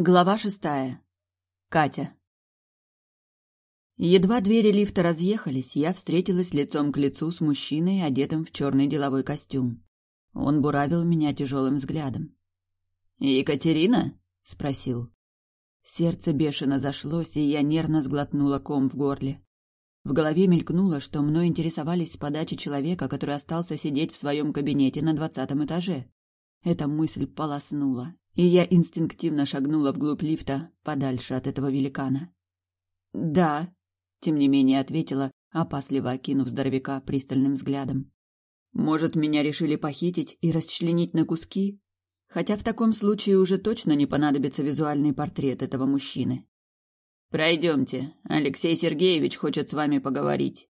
Глава шестая. Катя. Едва двери лифта разъехались, я встретилась лицом к лицу с мужчиной, одетым в черный деловой костюм. Он буравил меня тяжелым взглядом. «Екатерина?» — спросил. Сердце бешено зашлось, и я нервно сглотнула ком в горле. В голове мелькнуло, что мной интересовались с подачи человека, который остался сидеть в своем кабинете на двадцатом этаже. Эта мысль полоснула, и я инстинктивно шагнула вглубь лифта, подальше от этого великана. «Да», — тем не менее ответила, опасливо окинув здоровяка пристальным взглядом. «Может, меня решили похитить и расчленить на куски? Хотя в таком случае уже точно не понадобится визуальный портрет этого мужчины». «Пройдемте. Алексей Сергеевич хочет с вами поговорить».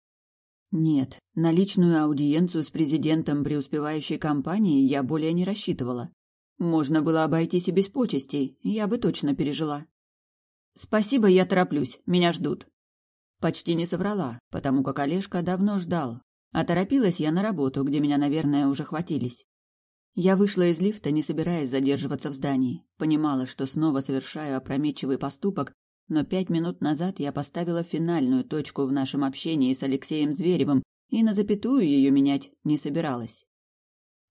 Нет, на личную аудиенцию с президентом преуспевающей компании я более не рассчитывала. Можно было обойтись и без почестей, я бы точно пережила. «Спасибо, я тороплюсь, меня ждут». Почти не соврала, потому как Олежка давно ждал, а торопилась я на работу, где меня, наверное, уже хватились. Я вышла из лифта, не собираясь задерживаться в здании. Понимала, что снова совершаю опрометчивый поступок, но пять минут назад я поставила финальную точку в нашем общении с Алексеем Зверевым и на запятую ее менять не собиралась.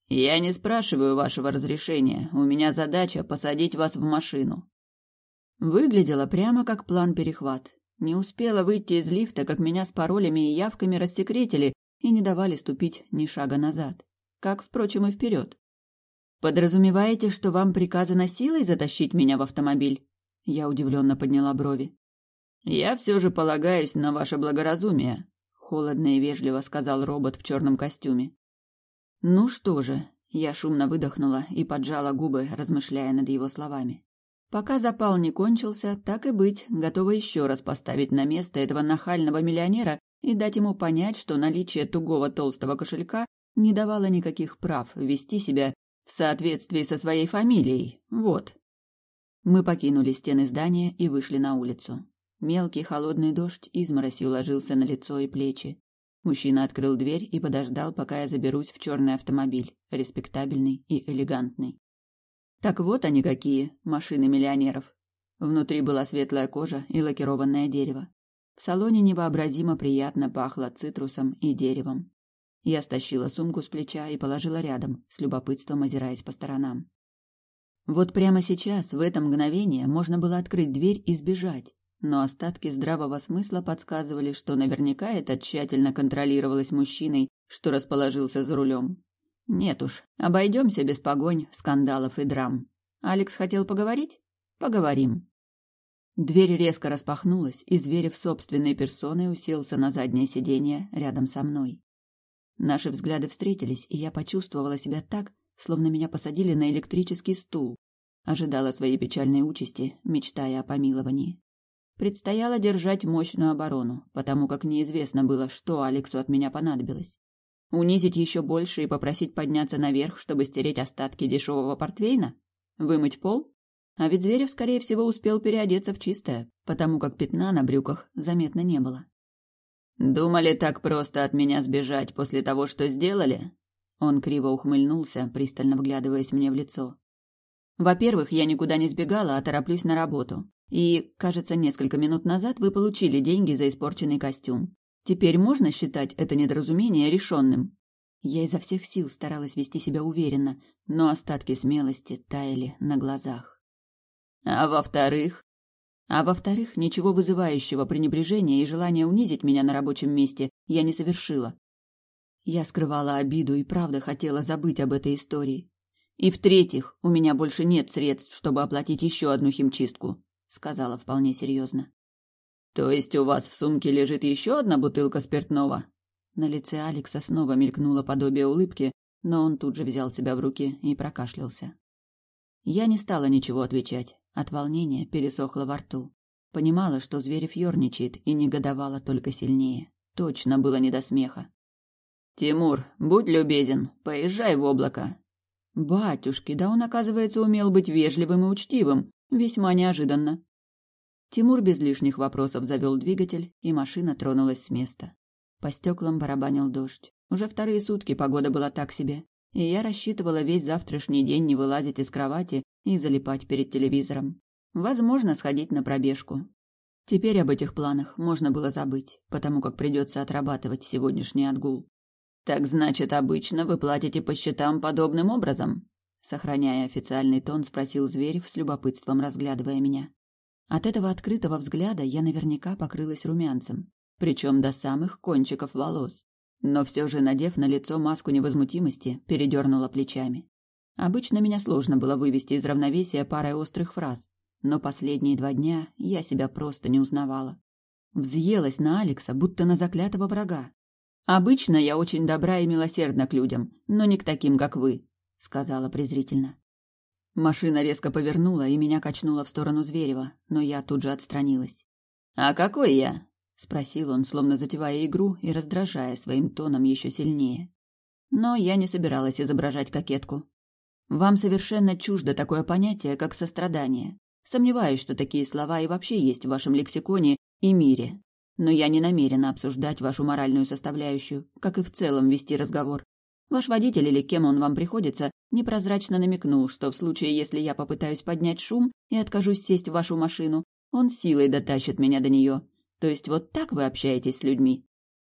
«Я не спрашиваю вашего разрешения. У меня задача посадить вас в машину». Выглядело прямо как план-перехват. Не успела выйти из лифта, как меня с паролями и явками рассекретили и не давали ступить ни шага назад. Как, впрочем, и вперед. «Подразумеваете, что вам приказано силой затащить меня в автомобиль?» Я удивленно подняла брови. «Я все же полагаюсь на ваше благоразумие», — холодно и вежливо сказал робот в черном костюме. Ну что же, я шумно выдохнула и поджала губы, размышляя над его словами. Пока запал не кончился, так и быть, готова еще раз поставить на место этого нахального миллионера и дать ему понять, что наличие тугого толстого кошелька не давало никаких прав вести себя в соответствии со своей фамилией. Вот. Мы покинули стены здания и вышли на улицу. Мелкий холодный дождь изморосью ложился на лицо и плечи. Мужчина открыл дверь и подождал, пока я заберусь в черный автомобиль, респектабельный и элегантный. Так вот они какие, машины миллионеров. Внутри была светлая кожа и лакированное дерево. В салоне невообразимо приятно пахло цитрусом и деревом. Я стащила сумку с плеча и положила рядом, с любопытством озираясь по сторонам. Вот прямо сейчас, в это мгновение, можно было открыть дверь и сбежать, но остатки здравого смысла подсказывали, что наверняка это тщательно контролировалось мужчиной, что расположился за рулем. Нет уж, обойдемся без погонь, скандалов и драм. Алекс хотел поговорить? Поговорим. Дверь резко распахнулась, и Зверев собственной персоной уселся на заднее сиденье рядом со мной. Наши взгляды встретились, и я почувствовала себя так, словно меня посадили на электрический стул. Ожидала своей печальной участи, мечтая о помиловании. Предстояло держать мощную оборону, потому как неизвестно было, что Алексу от меня понадобилось. Унизить еще больше и попросить подняться наверх, чтобы стереть остатки дешевого портвейна? Вымыть пол? А ведь Зверев, скорее всего, успел переодеться в чистое, потому как пятна на брюках заметно не было. «Думали так просто от меня сбежать после того, что сделали?» Он криво ухмыльнулся, пристально вглядываясь мне в лицо. «Во-первых, я никуда не сбегала, а тороплюсь на работу. И, кажется, несколько минут назад вы получили деньги за испорченный костюм. Теперь можно считать это недоразумение решенным?» Я изо всех сил старалась вести себя уверенно, но остатки смелости таяли на глазах. «А во-вторых?» А во-вторых, ничего вызывающего пренебрежения и желания унизить меня на рабочем месте я не совершила. Я скрывала обиду и правда хотела забыть об этой истории. И в-третьих, у меня больше нет средств, чтобы оплатить еще одну химчистку сказала вполне серьезно. То есть у вас в сумке лежит еще одна бутылка спиртного? На лице Алекса снова мелькнуло подобие улыбки, но он тут же взял себя в руки и прокашлялся. Я не стала ничего отвечать. От волнения пересохло во рту. Понимала, что Зверев ерничает, и негодовала только сильнее. Точно было не до смеха. «Тимур, будь любезен, поезжай в облако». «Батюшки, да он, оказывается, умел быть вежливым и учтивым. Весьма неожиданно. Тимур без лишних вопросов завел двигатель, и машина тронулась с места. По стеклам барабанил дождь. Уже вторые сутки погода была так себе, и я рассчитывала весь завтрашний день не вылазить из кровати и залипать перед телевизором. Возможно, сходить на пробежку. Теперь об этих планах можно было забыть, потому как придется отрабатывать сегодняшний отгул. «Так значит, обычно вы платите по счетам подобным образом?» Сохраняя официальный тон, спросил Зверев с любопытством, разглядывая меня. От этого открытого взгляда я наверняка покрылась румянцем, причем до самых кончиков волос. Но все же, надев на лицо маску невозмутимости, передернула плечами. Обычно меня сложно было вывести из равновесия парой острых фраз, но последние два дня я себя просто не узнавала. Взъелась на Алекса, будто на заклятого врага. «Обычно я очень добра и милосердна к людям, но не к таким, как вы», — сказала презрительно. Машина резко повернула и меня качнула в сторону Зверева, но я тут же отстранилась. «А какой я?» — спросил он, словно затевая игру и раздражая своим тоном еще сильнее. Но я не собиралась изображать кокетку. «Вам совершенно чуждо такое понятие, как сострадание. Сомневаюсь, что такие слова и вообще есть в вашем лексиконе и мире. Но я не намерена обсуждать вашу моральную составляющую, как и в целом вести разговор. Ваш водитель или кем он вам приходится, непрозрачно намекнул, что в случае, если я попытаюсь поднять шум и откажусь сесть в вашу машину, он силой дотащит меня до нее. То есть вот так вы общаетесь с людьми?»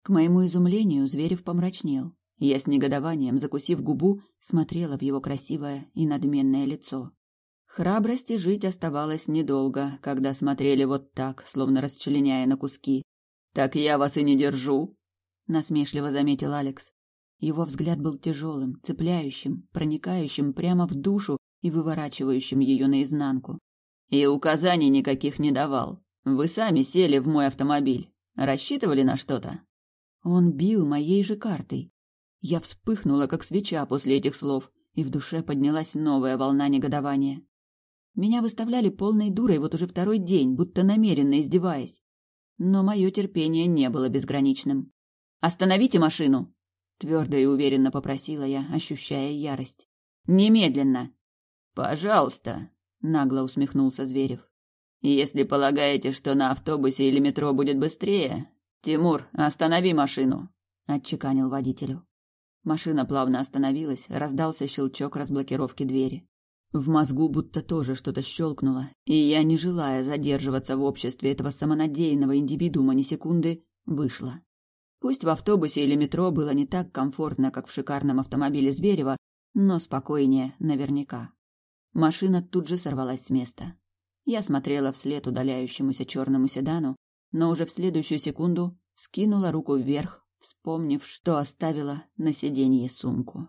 К моему изумлению Зверев помрачнел. Я с негодованием, закусив губу, смотрела в его красивое и надменное лицо. Храбрости жить оставалось недолго, когда смотрели вот так, словно расчленяя на куски. «Так я вас и не держу», — насмешливо заметил Алекс. Его взгляд был тяжелым, цепляющим, проникающим прямо в душу и выворачивающим ее наизнанку. «И указаний никаких не давал. Вы сами сели в мой автомобиль. Рассчитывали на что-то?» Он бил моей же картой. Я вспыхнула, как свеча после этих слов, и в душе поднялась новая волна негодования. Меня выставляли полной дурой вот уже второй день, будто намеренно издеваясь. Но мое терпение не было безграничным. «Остановите машину!» Твердо и уверенно попросила я, ощущая ярость. «Немедленно!» «Пожалуйста!» — нагло усмехнулся Зверев. Если полагаете, что на автобусе или метро будет быстрее, Тимур, останови машину, отчеканил водителю. Машина плавно остановилась, раздался щелчок разблокировки двери. В мозгу будто тоже что-то щелкнуло, и я, не желая задерживаться в обществе этого самонадеянного индивидуума ни секунды, вышла. Пусть в автобусе или метро было не так комфортно, как в шикарном автомобиле Зверева, но спокойнее наверняка. Машина тут же сорвалась с места. Я смотрела вслед удаляющемуся черному седану, но уже в следующую секунду скинула руку вверх, вспомнив, что оставила на сиденье сумку.